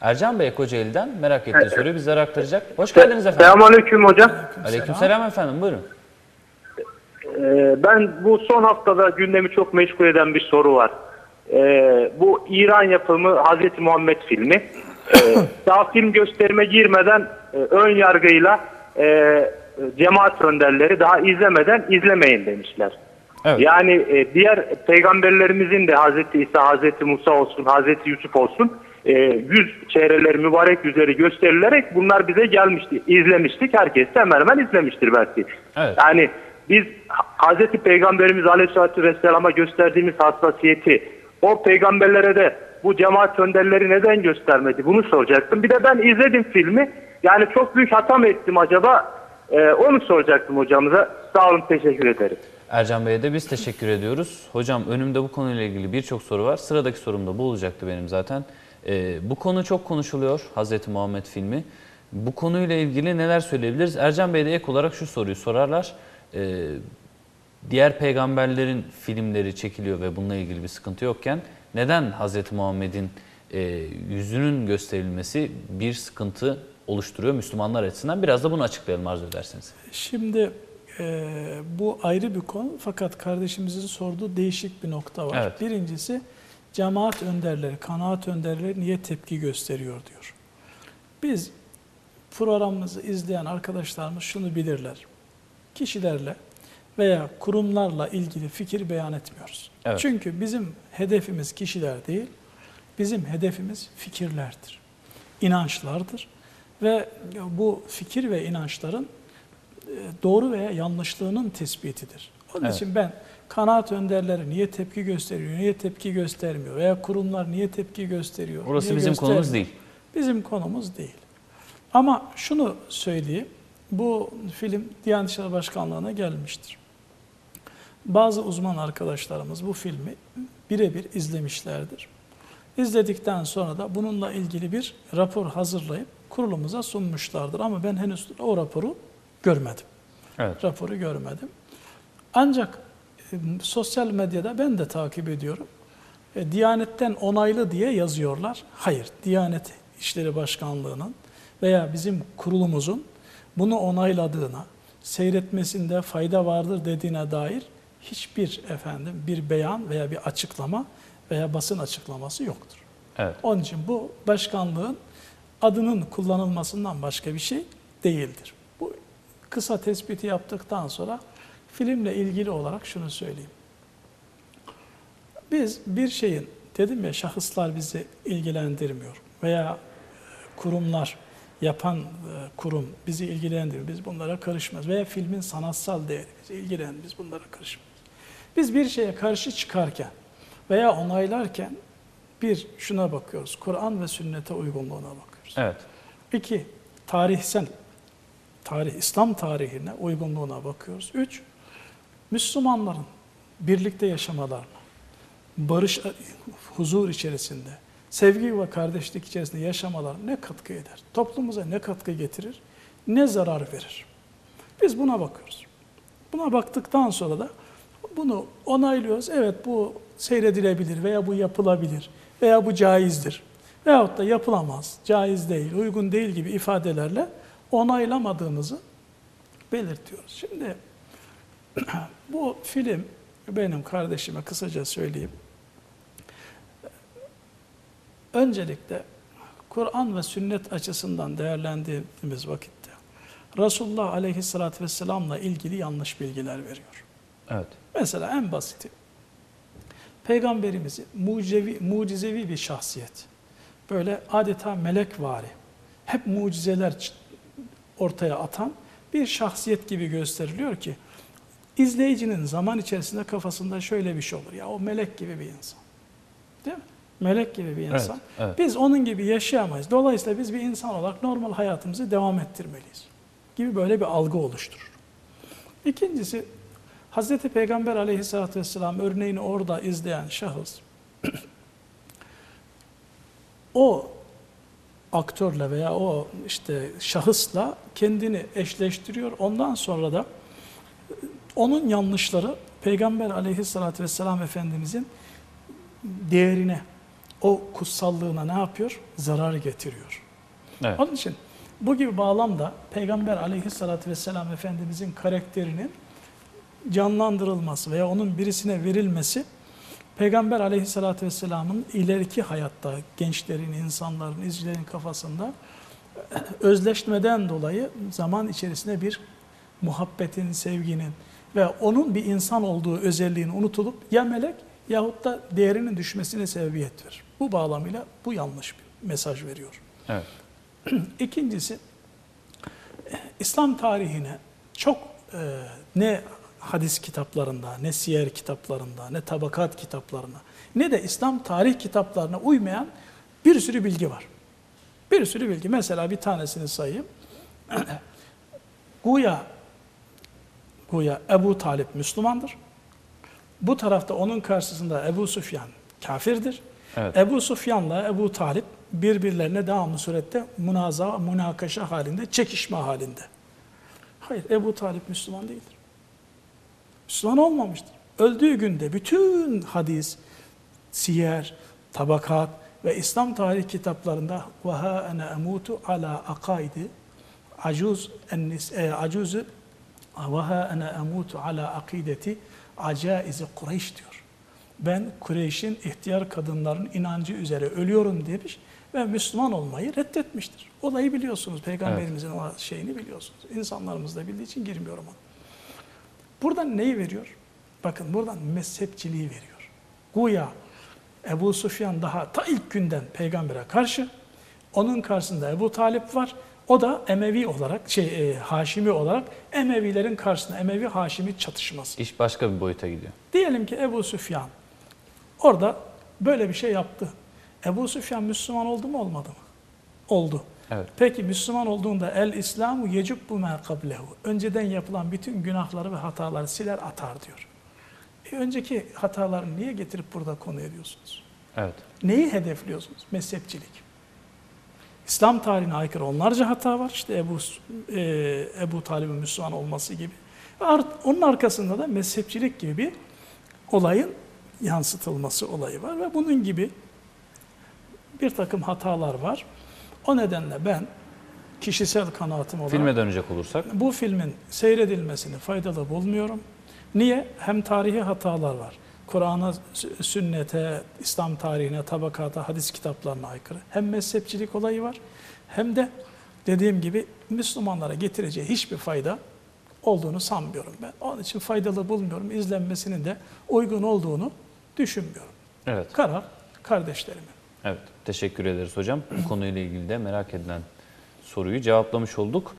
Ercan Bey Kocaeli'den merak ettiği soruyu bizlere aktaracak. Hoş geldiniz efendim. Selamünaleyküm hocam. Aleykümselam efendim buyurun. Ee, ben bu son haftada gündemi çok meşgul eden bir soru var. Ee, bu İran yapımı Hazreti Muhammed filmi. Ee, daha film gösterime girmeden e, ön yargıyla e, cemaat önderleri daha izlemeden izlemeyin demişler. Evet. Yani e, diğer peygamberlerimizin de Hazreti İsa, Hazreti Musa olsun, Hazreti Yusuf olsun e, yüz çehreleri mübarek yüzleri gösterilerek bunlar bize gelmişti. İzlemiştik. Herkes de hemen hemen izlemiştir belki. Evet. Yani biz Hazreti Peygamberimiz Aleyhisselatü Vesselam'a gösterdiğimiz hassasiyeti o peygamberlere de bu cemaat önderleri neden göstermedi? Bunu soracaktım. Bir de ben izledim filmi. Yani çok büyük hata mı ettim acaba? Ee, onu soracaktım hocamıza. Sağ olun teşekkür ederim. Ercan Bey'e de biz teşekkür ediyoruz. Hocam önümde bu konuyla ilgili birçok soru var. Sıradaki sorum da bu olacaktı benim zaten. Ee, bu konu çok konuşuluyor Hazreti Muhammed filmi. Bu konuyla ilgili neler söyleyebiliriz? Ercan Bey de ek olarak şu soruyu sorarlar. Ee, diğer peygamberlerin filmleri çekiliyor ve bununla ilgili bir sıkıntı yokken neden Hazreti Muhammed'in e, yüzünün gösterilmesi bir sıkıntı oluşturuyor Müslümanlar açısından? Biraz da bunu açıklayalım arzu ederseniz. Şimdi e, bu ayrı bir konu fakat kardeşimizin sorduğu değişik bir nokta var. Evet. Birincisi cemaat önderleri, kanaat önderleri niye tepki gösteriyor diyor. Biz programımızı izleyen arkadaşlarımız şunu bilirler. Kişilerle veya kurumlarla ilgili fikir beyan etmiyoruz. Evet. Çünkü bizim hedefimiz kişiler değil, bizim hedefimiz fikirlerdir, inançlardır. Ve bu fikir ve inançların e, doğru veya yanlışlığının tespitidir. Onun Evet. için ben kanaat önderleri niye tepki gösteriyor, niye tepki göstermiyor veya kurumlar niye tepki gösteriyor, Orası niye bizim konumuz değil. Bizim konumuz değil. Ama şunu söyleyeyim, bu film Diyanet İşleri Başkanlığı'na gelmiştir. Bazı uzman arkadaşlarımız bu filmi birebir izlemişlerdir. İzledikten sonra da bununla ilgili bir rapor hazırlayıp kurulumuza sunmuşlardır. Ama ben henüz o raporu görmedim. Evet. Raporu görmedim. Ancak e, sosyal medyada ben de takip ediyorum. E, Diyanetten onaylı diye yazıyorlar. Hayır, Diyanet İşleri Başkanlığı'nın veya bizim kurulumuzun bunu onayladığına, seyretmesinde fayda vardır dediğine dair hiçbir efendim bir beyan veya bir açıklama veya basın açıklaması yoktur. Evet. Onun için bu başkanlığın adının kullanılmasından başka bir şey değildir. Bu kısa tespiti yaptıktan sonra filmle ilgili olarak şunu söyleyeyim. Biz bir şeyin, dedim ya şahıslar bizi ilgilendirmiyor veya kurumlar, yapan e, kurum bizi ilgilendirmiyor. Biz bunlara karışmaz. Veya filmin sanatsal değeri bizi ilgilendirmiyor. Biz bunlara karışmaz. Biz bir şeye karşı çıkarken veya onaylarken bir şuna bakıyoruz. Kur'an ve sünnete uygunluğuna bakıyoruz. Evet. İki, tarihsel, tarih, İslam tarihine uygunluğuna bakıyoruz. Üç, Müslümanların birlikte yaşamalarına, barış, huzur içerisinde, sevgi ve kardeşlik içerisinde yaşamalar ne katkı eder? Toplumumuza ne katkı getirir? Ne zarar verir? Biz buna bakıyoruz. Buna baktıktan sonra da bunu onaylıyoruz. Evet bu seyredilebilir veya bu yapılabilir veya bu caizdir. Veyahut da yapılamaz, caiz değil, uygun değil gibi ifadelerle onaylamadığımızı belirtiyoruz. Şimdi bu film benim kardeşime kısaca söyleyeyim. Öncelikle Kur'an ve sünnet açısından değerlendirdiğimiz vakitte Resulullah Aleyhisselatü Vesselam'la ilgili yanlış bilgiler veriyor. Evet. Mesela en basiti. Peygamberimizi mucizevi, mucizevi bir şahsiyet. Böyle adeta melekvari. Hep mucizeler ortaya atan bir şahsiyet gibi gösteriliyor ki izleyicinin zaman içerisinde kafasında şöyle bir şey olur. Ya o melek gibi bir insan. Değil mi? Melek gibi bir Evet, insan. evet. Biz onun gibi yaşayamayız. Dolayısıyla biz bir insan olarak normal hayatımızı devam ettirmeliyiz. Gibi böyle bir algı oluşturur. İkincisi Hazreti Peygamber aleyhissalatü vesselam örneğini orada izleyen şahıs o aktörle veya o işte şahısla kendini eşleştiriyor. Ondan sonra da onun yanlışları Peygamber aleyhissalatü vesselam Efendimizin değerine, o kutsallığına ne yapıyor? Zarar getiriyor. Evet. Onun için bu gibi bağlamda Peygamber aleyhissalatü vesselam Efendimizin karakterinin canlandırılması veya onun birisine verilmesi Peygamber aleyhissalatü vesselamın ileriki hayatta gençlerin, insanların, izcilerin kafasında özleşmeden dolayı zaman içerisinde bir muhabbetin, sevginin ve onun bir insan olduğu özelliğini unutulup ya melek yahut da değerinin düşmesine sebebiyet verir. Bu bağlamıyla bu yanlış bir mesaj veriyor. Evet. İkincisi, İslam tarihine çok e, ne hadis kitaplarında, ne siyer kitaplarında, ne tabakat kitaplarına, ne de İslam tarih kitaplarına uymayan bir sürü bilgi var. Bir sürü bilgi. Mesela bir tanesini sayayım. Guya, Guya Ebu Talip Müslümandır. Bu tarafta onun karşısında Ebu Süfyan kafirdir. Evet. Ebu Sufyan'la Ebu Talip birbirlerine devamlı surette münaza, münakaşa halinde, çekişme halinde. Hayır, Ebu Talip Müslüman değildir. Müslüman olmamıştır. Öldüğü günde bütün hadis, siyer, tabakat ve İslam tarih kitaplarında ha ene emutu ala akaidi acuz ennis e, acuzu ve ha ene emutu ala akideti acaizi Kureyş diyor. Ben Kureyş'in ihtiyar kadınların inancı üzere ölüyorum demiş ve Müslüman olmayı reddetmiştir. Olayı biliyorsunuz. Peygamberimizin o şeyini biliyorsunuz. İnsanlarımız da bildiği için girmiyorum ona. Buradan neyi veriyor? Bakın buradan mezhepçiliği veriyor. Güya Ebu Sufyan daha ta ilk günden peygambere karşı, onun karşısında Ebu Talip var. O da Emevi olarak, şey e, Haşimi olarak Emevilerin karşısında Emevi Haşimi çatışması. İş başka bir boyuta gidiyor. Diyelim ki Ebu Süfyan orada böyle bir şey yaptı. Ebu Süfyan Müslüman oldu mu olmadı mı? Oldu. Evet. Peki Müslüman olduğunda el İslamu yecubbu ma kablehu. Önceden yapılan bütün günahları ve hataları siler atar diyor. E önceki hataları niye getirip burada konu ediyorsunuz? Evet. Neyi hedefliyorsunuz? Mezhepçilik. İslam tarihine aykırı onlarca hata var. İşte Ebu, e, Ebu Talib'in Müslüman olması gibi. Art, onun arkasında da mezhepçilik gibi bir olayın yansıtılması olayı var. Ve bunun gibi bir takım hatalar var. O nedenle ben kişisel kanaatim olarak Filme dönecek olursak. bu filmin seyredilmesini faydalı bulmuyorum. Niye? Hem tarihi hatalar var. Kur'an'a, sü- sünnete, İslam tarihine, tabakata, hadis kitaplarına aykırı. Hem mezhepçilik olayı var. Hem de dediğim gibi Müslümanlara getireceği hiçbir fayda olduğunu sanmıyorum ben. Onun için faydalı bulmuyorum. İzlenmesinin de uygun olduğunu düşünmüyorum. Evet. Karar kardeşlerimin. Evet. Teşekkür ederiz hocam. Bu konuyla ilgili de merak edilen soruyu cevaplamış olduk.